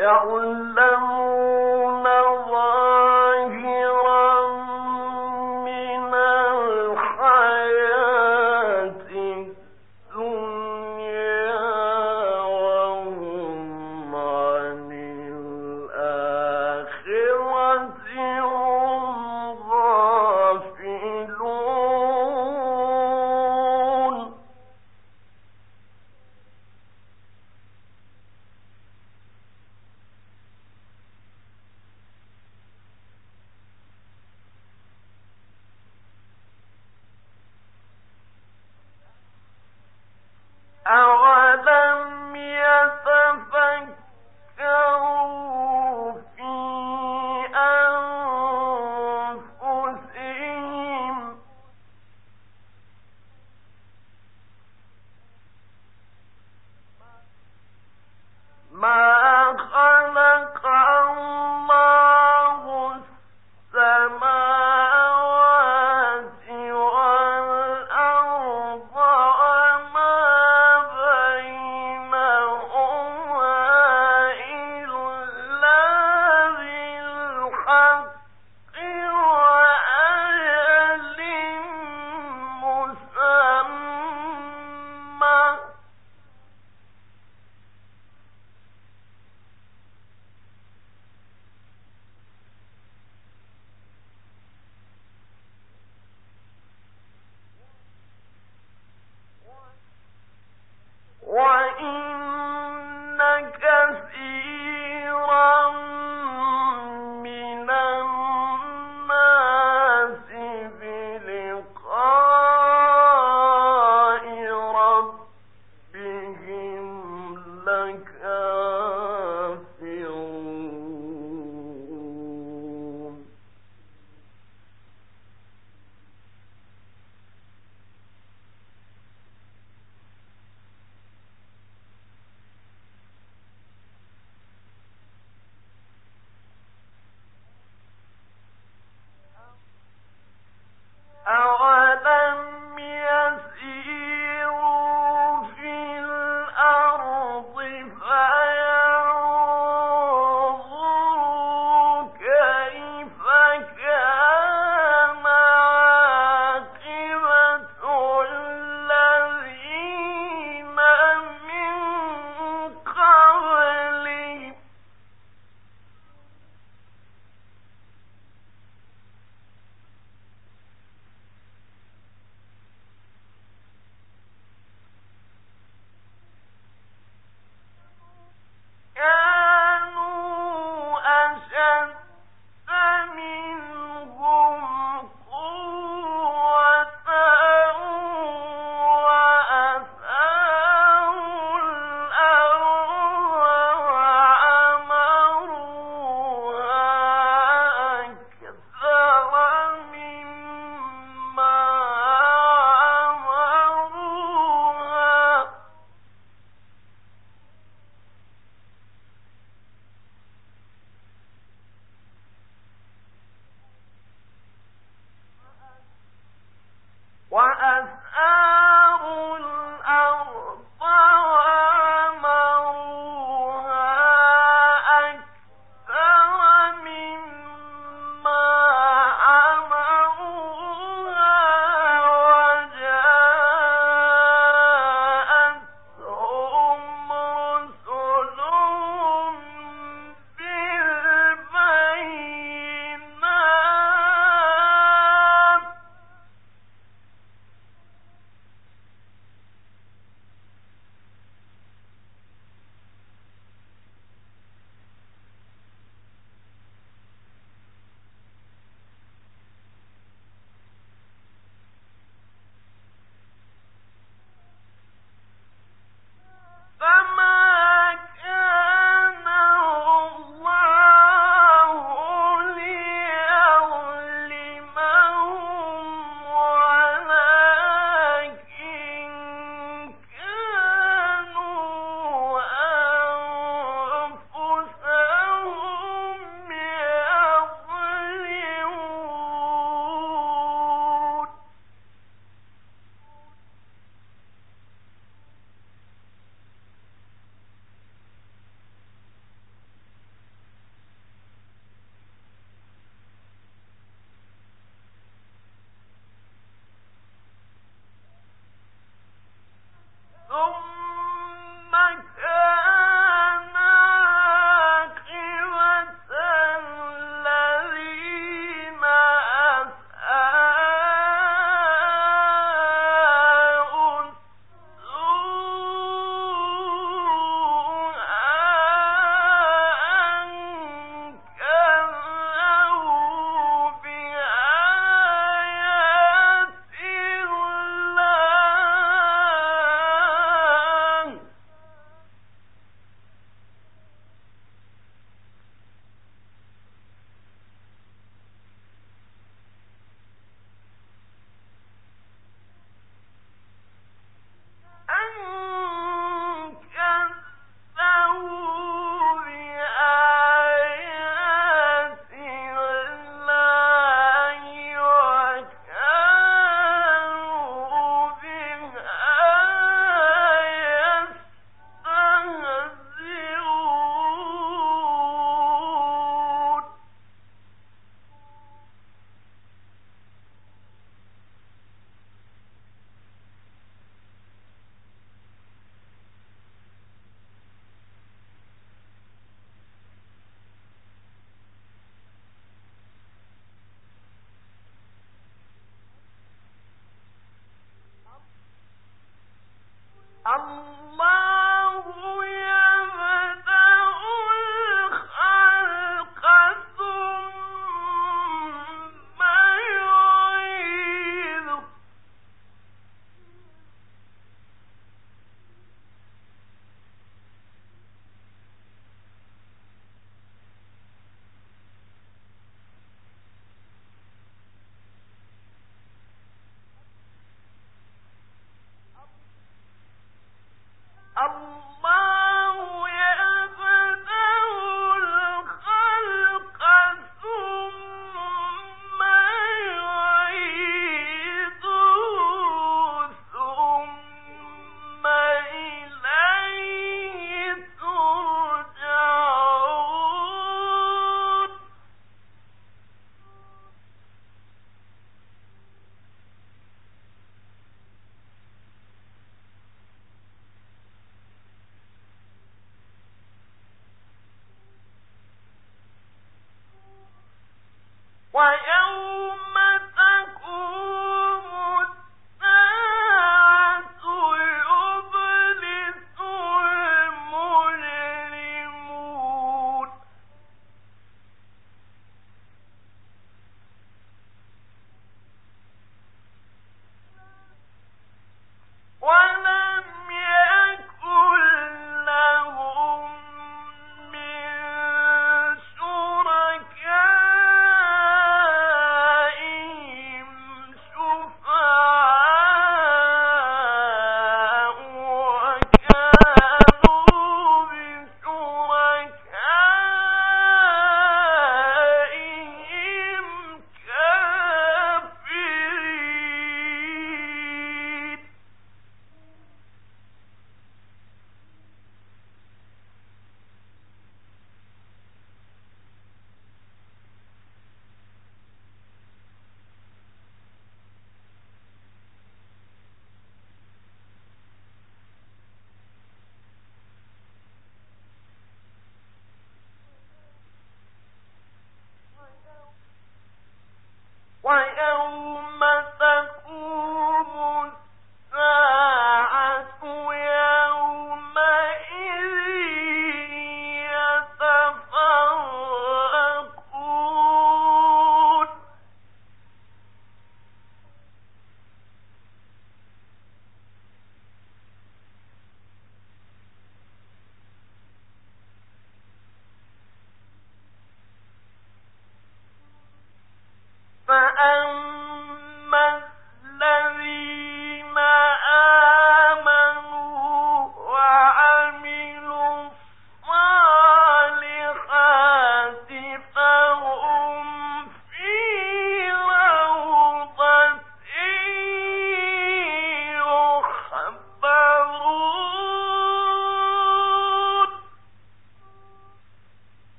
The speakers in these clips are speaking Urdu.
يعلم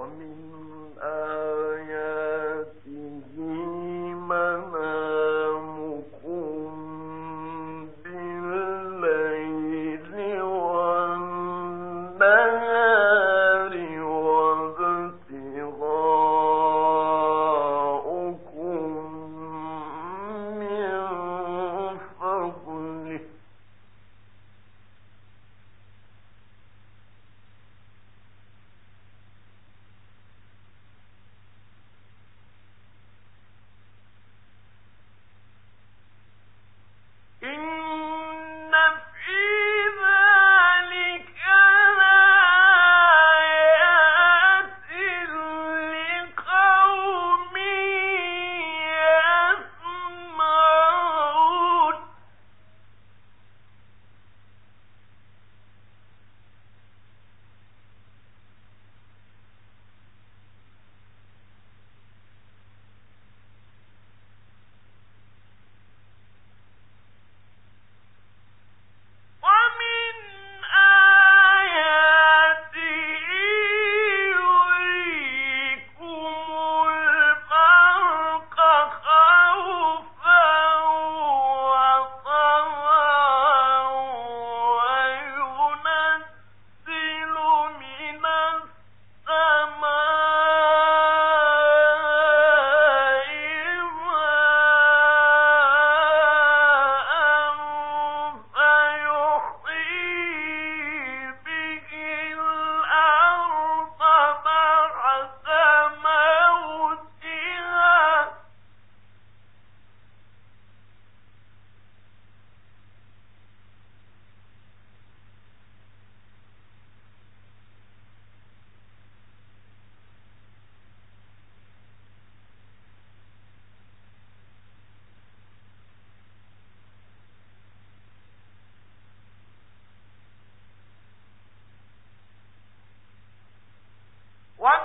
ومن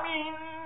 سوری